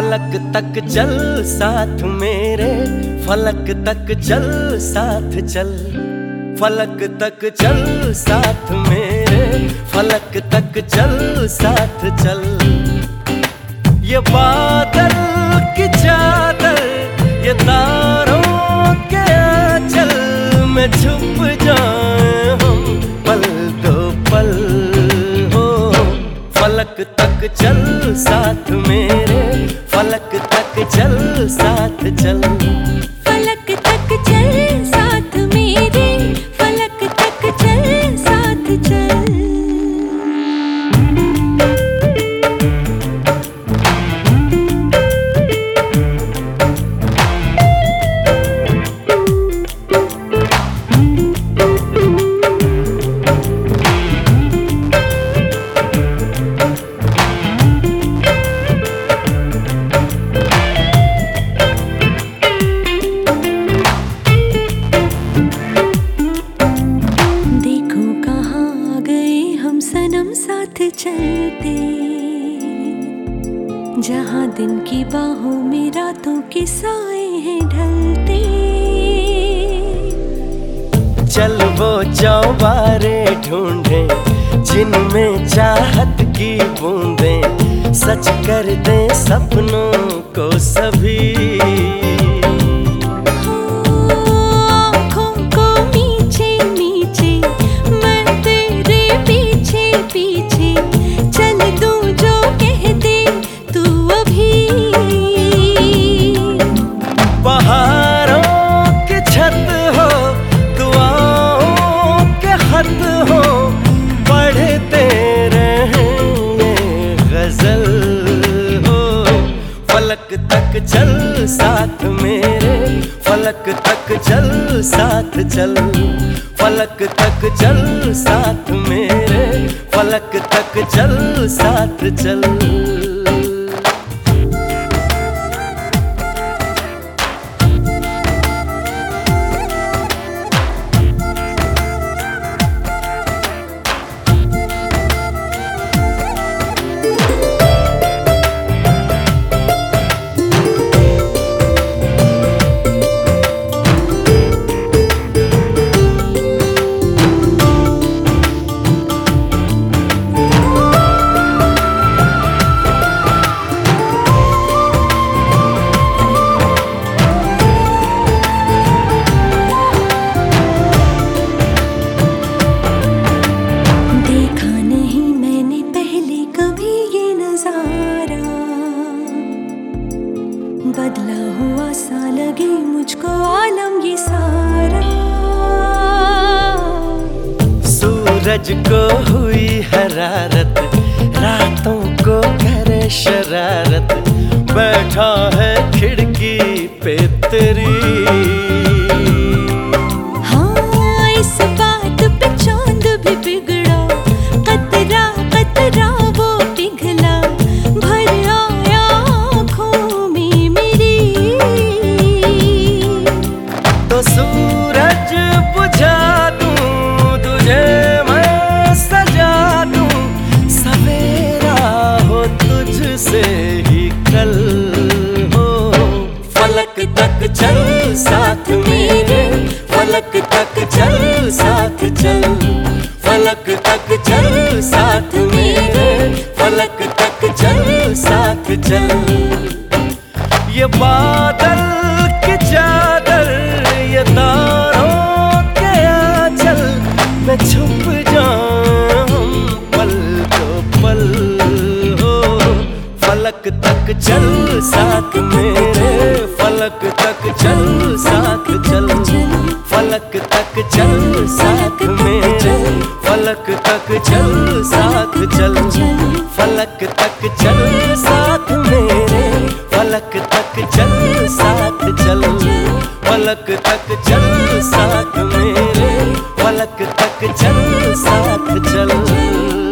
फलक तक चल साथ मेरे, फलक तक चल साथ चल। फलक तक चल साथ मेरे, फलक तक चल साथ चल। ये बादल की चादर, ये तारों के चल में छुप जाए हम, पल दो पल हो। फलक तक चल साथ मेरे। साथ सनम साथ चलते जहाँ दिन की बाहों में रातों के साए हैं ढलते चल वो चौबारे ढूंढे, जिनमें चाहत की बूंदे। सच कर दे सपनों को सभी। साथ चल फलक तक चल साथ मेरे फलक तक चल साथ चल। हुआ सा लगे मुझको आलम ये सारा। सूरज को हुई हरारत, रातों को करे शरारत, बैठा है खिड़की पे तेरी। चल साथ मेरे। फलक तक चल साथ चल। फलक तक चल साथ मेरे। फलक तक चल साथ चल। ये बादल के चादर, ये तारों के आंचल। मैं छुप जाऊँ पल तो पल हो। फलक तक चल साथ मेरे। फलक तक चल, साथ चल। फलक तक चल, साथ में चल। फलक तक चल, साथ चल। फलक तक चल, साथ मेरे फलक तक चल, साथ चल। फलक तक चल, साथ मेरे फलक तक चल, साथ चल।